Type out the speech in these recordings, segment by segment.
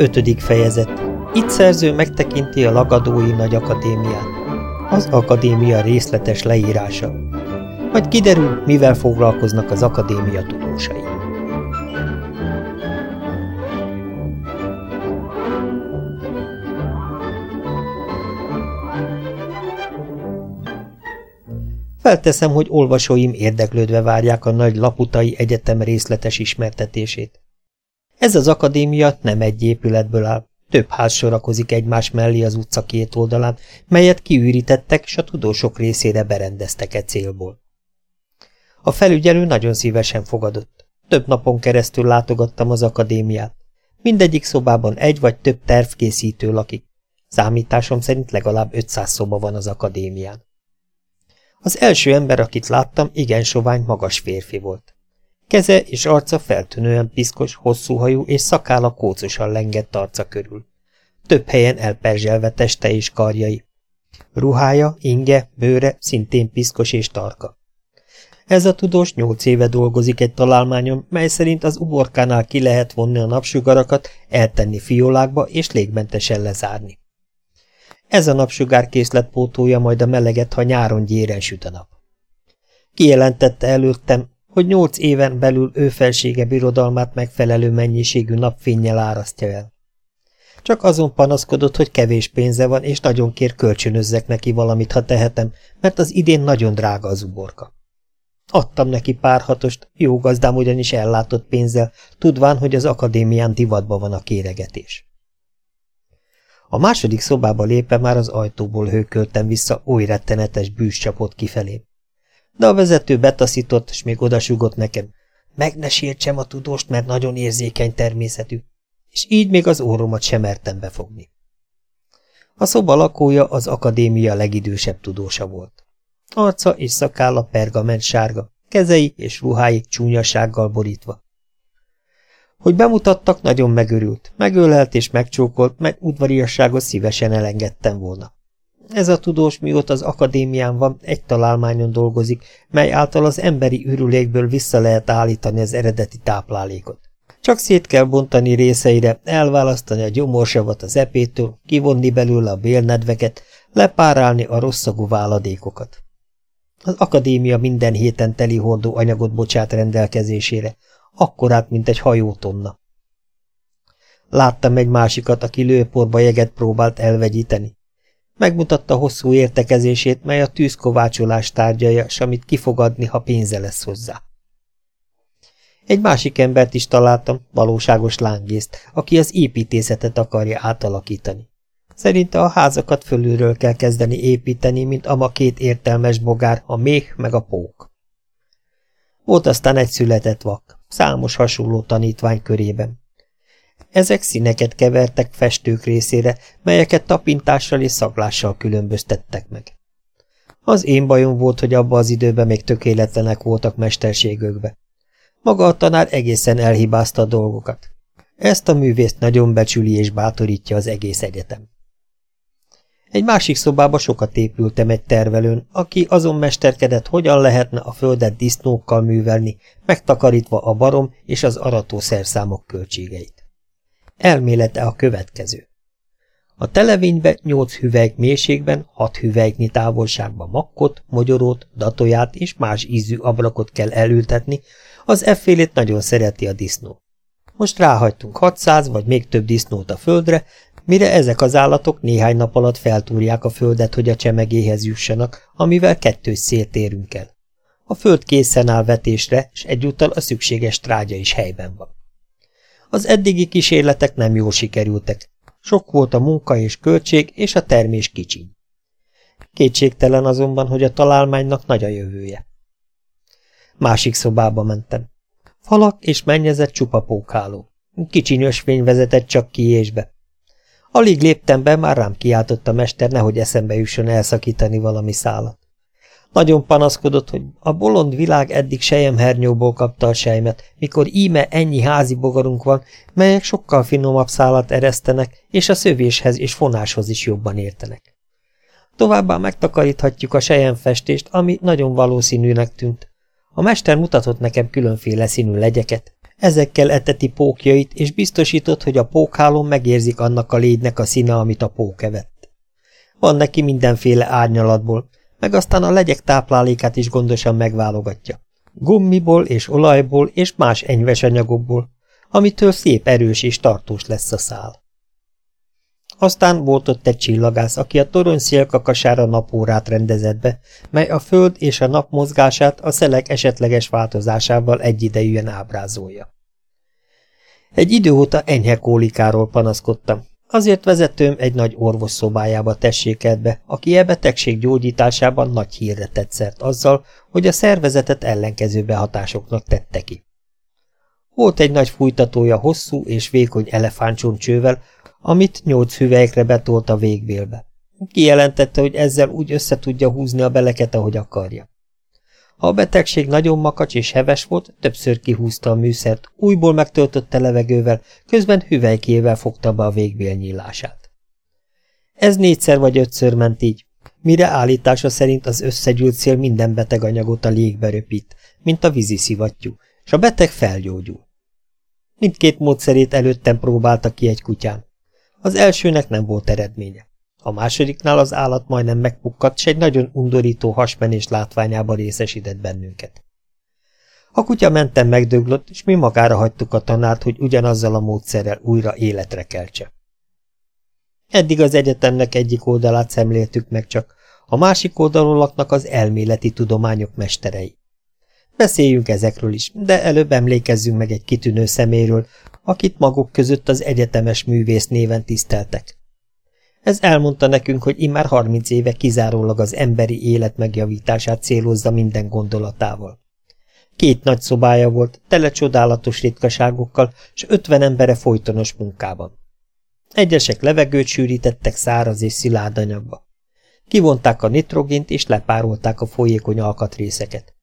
Ötödik fejezet. Itt szerző megtekinti a Lagadói Nagy Akadémiát. Az akadémia részletes leírása. Majd kiderül, mivel foglalkoznak az akadémia tudósai. Felteszem, hogy olvasóim érdeklődve várják a nagy Laputai Egyetem részletes ismertetését. Ez az akadémia nem egy épületből áll. Több ház sorakozik egymás mellé az utca két oldalán, melyet kiürítettek, s a tudósok részére berendeztek e célból. A felügyelő nagyon szívesen fogadott. Több napon keresztül látogattam az akadémiát. Mindegyik szobában egy vagy több tervkészítő lakik. Számításom szerint legalább 500 szoba van az akadémián. Az első ember, akit láttam, igen sovány, magas férfi volt. Keze és arca feltűnően piszkos, hosszúhajú és szakála kócosan lengett arca körül. Több helyen elperzselve teste és karjai. Ruhája, inge, bőre szintén piszkos és tarka. Ez a tudós nyolc éve dolgozik egy találmányon, mely szerint az uborkánál ki lehet vonni a napsugarakat, eltenni fiolákba és légmentesen lezárni. Ez a napsugárkészlet pótolja majd a meleget, ha nyáron gyéren süt a nap. Kijelentette előttem, hogy nyolc éven belül ő felsége birodalmát megfelelő mennyiségű napfénnyel árasztja el. Csak azon panaszkodott, hogy kevés pénze van, és nagyon kér kölcsönözzek neki valamit, ha tehetem, mert az idén nagyon drága az uborka. Adtam neki pár hatost, jó gazdám ugyanis ellátott pénzzel, tudván, hogy az akadémián divatba van a kéregetés. A második szobába lépve már az ajtóból hőköltem vissza, oly rettenetes bűs csapott kifelé de a vezető betaszított, és még odasugott nekem. Meg ne sértsem a tudóst, mert nagyon érzékeny természetű, és így még az óromat sem mertem befogni. A szoba lakója az akadémia legidősebb tudósa volt. Arca és szakálla pergament sárga, kezei és ruhái csúnyasággal borítva. Hogy bemutattak, nagyon megörült, megölelt és megcsókolt, meg udvariasságot szívesen elengedtem volna. Ez a tudós, mióta az akadémián van, egy találmányon dolgozik, mely által az emberi ürülékből vissza lehet állítani az eredeti táplálékot. Csak szét kell bontani részeire, elválasztani a gyomorsavat az epétől, kivonni belőle a bélnedveket, lepárálni a rosszagú váladékokat. Az akadémia minden héten teli hordó anyagot bocsát rendelkezésére, akkorát, mint egy hajótonna. Láttam egy másikat, aki lőporba jeget próbált elvegyíteni. Megmutatta hosszú értekezését, mely a tűzkovácsolás tárgyaja, s amit kifogadni, ha pénze lesz hozzá. Egy másik embert is találtam, valóságos lángészt, aki az építészetet akarja átalakítani. Szerinte a házakat fölülről kell kezdeni építeni, mint ama két értelmes bogár, a méh meg a pók. Volt aztán egy született vak, számos hasonló tanítvány körében. Ezek színeket kevertek festők részére, melyeket tapintással és szaglással különböztettek meg. Az én bajom volt, hogy abba az időben még tökéletlenek voltak mesterségökbe. Maga a tanár egészen elhibázta a dolgokat. Ezt a művészt nagyon becsüli és bátorítja az egész egyetem. Egy másik szobába sokat épültem egy tervelőn, aki azon mesterkedett, hogyan lehetne a földet disznókkal művelni, megtakarítva a barom és az arató szerszámok költségeit. Elmélete a következő. A televénybe nyolc hüvelyk mélységben, hat hüvelyknyi távolságban makkot, mogyorót, datoját és más ízű ablakot kell elültetni, az effélét nagyon szereti a disznó. Most ráhagytunk 600 vagy még több disznót a földre, mire ezek az állatok néhány nap alatt feltúrják a földet, hogy a csemegéhez jussanak, amivel kettős szélt érünk el. A föld készen áll vetésre, és egyúttal a szükséges trágya is helyben van. Az eddigi kísérletek nem jól sikerültek. Sok volt a munka és költség, és a termés kicsiny. Kétségtelen azonban, hogy a találmánynak nagy a jövője. Másik szobába mentem. Falak és mennyezett csupa pókháló. Kicsi ösvény vezetett csak kiésbe. Alig léptem be, már rám kiáltott a mester, nehogy eszembe jusson elszakítani valami szálat. Nagyon panaszkodott, hogy a bolond világ eddig sejemhernyóból kapta a sejmet, mikor íme ennyi házi bogarunk van, melyek sokkal finomabb szálat eresztenek, és a szövéshez és fonáshoz is jobban értenek. Továbbá megtakaríthatjuk a sejemfestést, ami nagyon valószínűnek tűnt. A mester mutatott nekem különféle színű legyeket, Ezekkel eteti pókjait, és biztosított, hogy a pókhálón megérzik annak a légynek a színe, amit a pók evett. Van neki mindenféle árnyalatból, meg aztán a legyek táplálékát is gondosan megválogatja. Gummiból és olajból és más enyves anyagokból, amitől szép erős és tartós lesz a szál. Aztán volt ott egy csillagász, aki a torony szélkakasára napórát rendezett be, mely a föld és a nap mozgását a szelek esetleges változásával egyidejűen ábrázolja. Egy idő óta enyhe kólikáról panaszkodtam, azért vezetőm egy nagy orvos szobájába tessékelt be, aki e betegség gyógyításában nagy hírre tett szert azzal, hogy a szervezetet ellenkező behatásoknak tette ki. Volt egy nagy fújtatója hosszú és vékony elefántcsoncsővel, amit nyolc hüvelykre betolt a végvélbe. Kijelentette, hogy ezzel úgy össze tudja húzni a beleket, ahogy akarja. A betegség nagyon makacs és heves volt, többször kihúzta a műszert, újból megtöltötte levegővel, közben hüvelykével fogta be a végvél nyílását. Ez négyszer vagy ötször ment így, mire állítása szerint az összegyűlt szél minden beteg anyagot a légbe röpít, mint a vízi szivattyú, és a beteg felgyógyul. Mindkét módszerét előttem próbálta ki egy kutyán. Az elsőnek nem volt eredménye. A másodiknál az állat majdnem megpukkadt, s egy nagyon undorító hasmenés látványába részesített bennünket. A kutya mentem megdöglött, és mi magára hagytuk a tanárt, hogy ugyanazzal a módszerrel újra életre keltse. Eddig az egyetemnek egyik oldalát szemléltük meg csak, a másik oldalon laknak az elméleti tudományok mesterei. Beszéljünk ezekről is, de előbb emlékezzünk meg egy kitűnő szeméről, akit maguk között az egyetemes művész néven tiszteltek. Ez elmondta nekünk, hogy immár harminc éve kizárólag az emberi élet megjavítását célozza minden gondolatával. Két nagy szobája volt, tele csodálatos ritkaságokkal, s ötven embere folytonos munkában. Egyesek levegőt sűrítettek száraz és szilárd anyagba. Kivonták a nitrogént és lepárolták a folyékony alkatrészeket.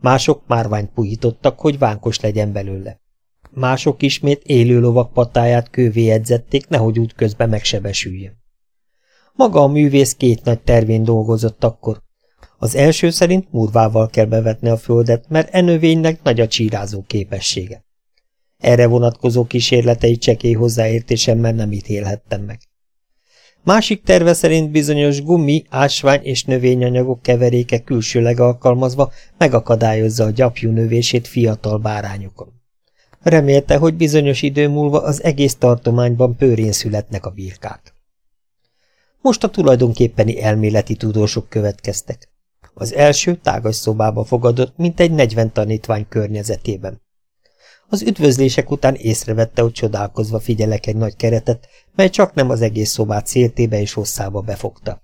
Mások márványt puhítottak, hogy vánkos legyen belőle. Mások ismét élő lovak patáját kővé edzették, nehogy útközben megsebesüljön. Maga a művész két nagy tervén dolgozott akkor. Az első szerint murvával kell bevetni a földet, mert e növénynek nagy a csírázó képessége. Erre vonatkozó kísérletei csekély hozzáértésemmel nem ítélhettem meg. Másik terve szerint bizonyos gumi, ásvány és növényanyagok keveréke külsőleg alkalmazva megakadályozza a gyapjú növését fiatal bárányokon. Remélte, hogy bizonyos idő múlva az egész tartományban pőrén születnek a birkák. Most a tulajdonképpeni elméleti tudósok következtek. Az első tágas szobába fogadott, mint egy negyven tanítvány környezetében. Az üdvözlések után észrevette, hogy csodálkozva figyelek egy nagy keretet, mely csak nem az egész szobát széltébe és hosszába befogta.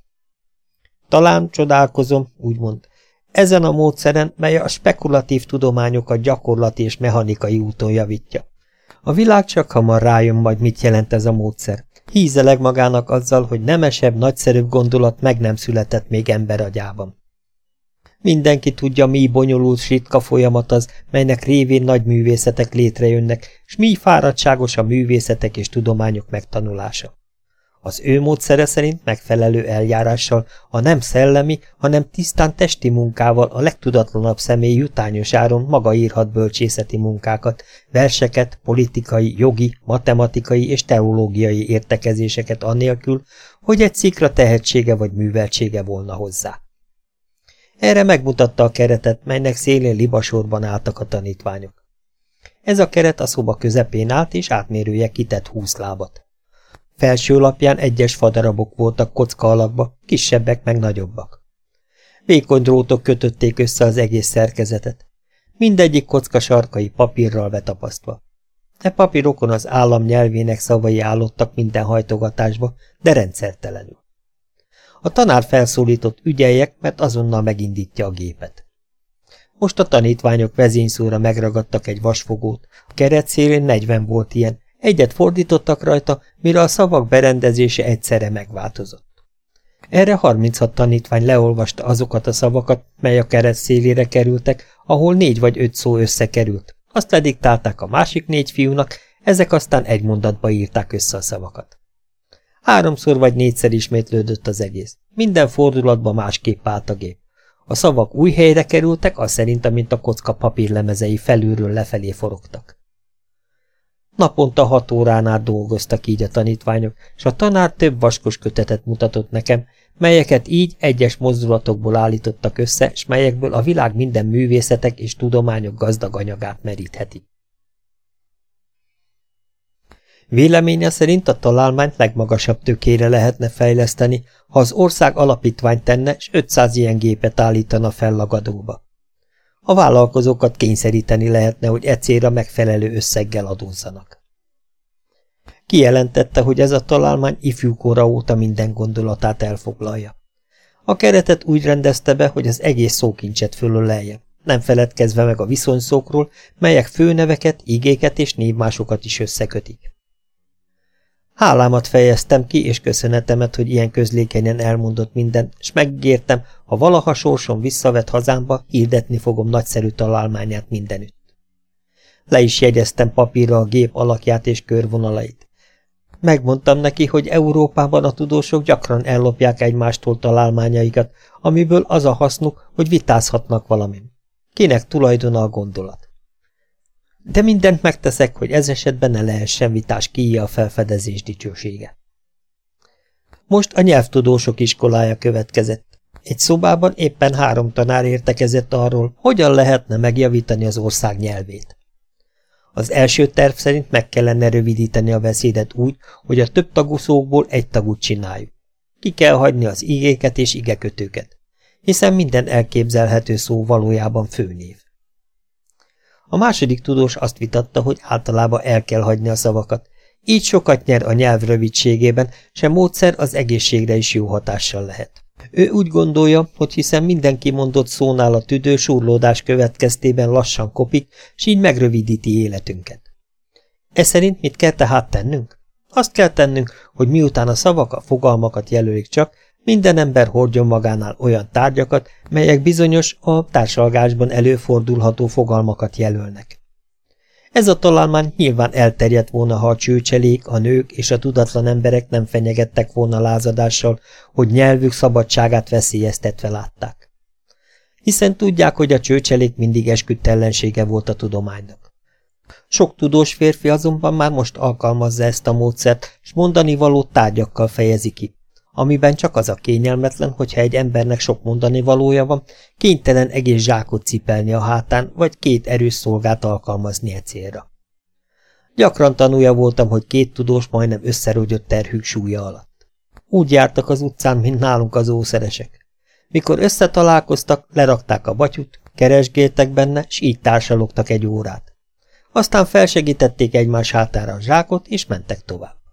Talán csodálkozom, úgymond, ezen a módszeren, mely a spekulatív tudományokat gyakorlati és mechanikai úton javítja. A világ csak hamar rájön majd, mit jelent ez a módszer. Hízeleg magának azzal, hogy nemesebb, nagyszerűbb gondolat meg nem született még ember agyában. Mindenki tudja, mi bonyolult sitka folyamat az, melynek révén nagy művészetek létrejönnek, s mi fáradtságos a művészetek és tudományok megtanulása. Az ő módszere szerint megfelelő eljárással a nem szellemi, hanem tisztán testi munkával a legtudatlanabb személy jutányos áron maga írhat bölcsészeti munkákat, verseket, politikai, jogi, matematikai és teológiai értekezéseket annélkül, hogy egy szikra tehetsége vagy műveltsége volna hozzá. Erre megmutatta a keretet, melynek szélén libasorban álltak a tanítványok. Ez a keret a szoba közepén állt, és átmérője kitett húsz lábat. Felső lapján egyes fadarabok voltak kocka alakba, kisebbek meg nagyobbak. Vékony drótok kötötték össze az egész szerkezetet. Mindegyik kocka sarkai papírral betapasztva. E papírokon az állam nyelvének szavai állottak minden hajtogatásba, de rendszertelenül. A tanár felszólított ügyeljek, mert azonnal megindítja a gépet. Most a tanítványok vezényszóra megragadtak egy vasfogót, a keret szélén 40 volt ilyen, Egyet fordítottak rajta, mire a szavak berendezése egyszerre megváltozott. Erre 36 tanítvány leolvasta azokat a szavakat, mely a kereszt szélére kerültek, ahol négy vagy öt szó összekerült. Azt lediktálták a másik négy fiúnak, ezek aztán egy mondatba írták össze a szavakat. Háromszor vagy négyszer ismétlődött az egész. Minden fordulatban másképp állt a gép. A szavak új helyre kerültek, az szerint, amint a kocka papírlemezei felülről lefelé forogtak. Naponta hat órán át dolgoztak így a tanítványok, és a tanár több vaskos kötetet mutatott nekem, melyeket így egyes mozdulatokból állítottak össze, és melyekből a világ minden művészetek és tudományok gazdag anyagát merítheti. Véleménye szerint a találmányt legmagasabb tökére lehetne fejleszteni, ha az ország alapítvány tenne, és 500 ilyen gépet állítana fel lagadóba. A vállalkozókat kényszeríteni lehetne, hogy e megfelelő összeggel adózzanak. Kijelentette, hogy ez a találmány ifjúkora óta minden gondolatát elfoglalja. A keretet úgy rendezte be, hogy az egész szókincset fölölelje, nem feledkezve meg a viszonyszókról, melyek főneveket, igéket és névmásokat is összekötik. Hálámat fejeztem ki, és köszönetemet, hogy ilyen közlékenyen elmondott mindent, és megígértem, ha valaha sorsom visszavet hazámba, hirdetni fogom nagyszerű találmányát mindenütt. Le is jegyeztem papírra a gép alakját és körvonalait. Megmondtam neki, hogy Európában a tudósok gyakran ellopják egymástól találmányaikat, amiből az a hasznuk, hogy vitázhatnak valamin. Kinek tulajdona a gondolat? De mindent megteszek, hogy ez esetben ne lehessen vitás kíja a felfedezés dicsősége. Most a nyelvtudósok iskolája következett. Egy szobában éppen három tanár értekezett arról, hogyan lehetne megjavítani az ország nyelvét. Az első terv szerint meg kellene rövidíteni a beszédet úgy, hogy a több tagú szókból egy tagut csináljuk. Ki kell hagyni az igéket és igekötőket, hiszen minden elképzelhető szó valójában főnév. A második tudós azt vitatta, hogy általában el kell hagyni a szavakat. Így sokat nyer a nyelv rövidségében, sem módszer az egészségre is jó hatással lehet. Ő úgy gondolja, hogy hiszen minden kimondott szónál a tüdő surlódás következtében lassan kopik, s így megrövidíti életünket. Ez szerint mit kell tehát tennünk? Azt kell tennünk, hogy miután a szavak a fogalmakat jelölik csak, minden ember hordjon magánál olyan tárgyakat, melyek bizonyos, a társalgásban előfordulható fogalmakat jelölnek. Ez a találmány nyilván elterjedt volna, ha a csőcselék, a nők és a tudatlan emberek nem fenyegettek volna lázadással, hogy nyelvük szabadságát veszélyeztetve látták. Hiszen tudják, hogy a csőcselék mindig esküdt ellensége volt a tudománynak. Sok tudós férfi azonban már most alkalmazza ezt a módszert, s mondani való tárgyakkal fejezi ki, amiben csak az a kényelmetlen, hogyha egy embernek sok mondani valója van, kénytelen egész zsákot cipelni a hátán, vagy két erős szolgát alkalmazni e célra. Gyakran tanúja voltam, hogy két tudós majdnem összerogyott terhük súlya alatt. Úgy jártak az utcán, mint nálunk az ószeresek. Mikor összetalálkoztak, lerakták a batyut, keresgéltek benne, s így társalogtak egy órát. Aztán felsegítették egymás hátára a zsákot, és mentek tovább.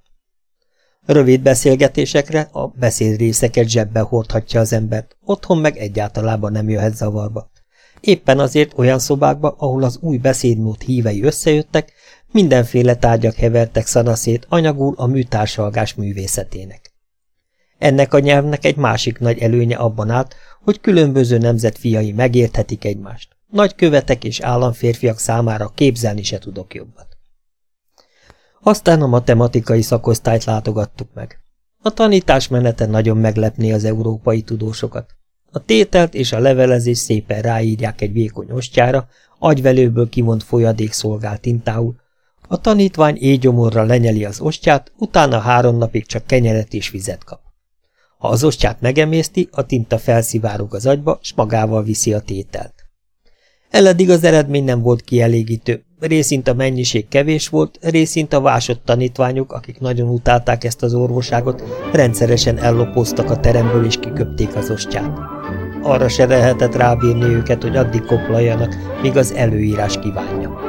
Rövid beszélgetésekre a beszédrészeket zsebbe hordhatja az embert, otthon meg egyáltalában nem jöhet zavarba. Éppen azért olyan szobákba, ahol az új beszédmód hívei összejöttek, mindenféle tárgyak hevertek szanaszét anyagul a műtársalgás művészetének. Ennek a nyelvnek egy másik nagy előnye abban állt, hogy különböző nemzet fiai megérthetik egymást. Nagy követek és államférfiak számára képzelni se tudok jobbat. Aztán a matematikai szakosztályt látogattuk meg. A tanítás menete nagyon meglepné az európai tudósokat. A tételt és a levelezés szépen ráírják egy vékony ostjára, agyvelőből kivont folyadék szolgál tintául. A tanítvány éjgyomorra lenyeli az ostját, utána három napig csak kenyeret és vizet kap. Ha az ostját megemészti, a tinta felszivárog az agyba, s magával viszi a tételt. Eleddig az eredmény nem volt kielégítő, részint a mennyiség kevés volt, részint a vásott tanítványok, akik nagyon utálták ezt az orvoságot, rendszeresen ellopóztak a teremből és kiköpték az ostját. Arra se lehetett rábírni őket, hogy addig koplaljanak, míg az előírás kívánja.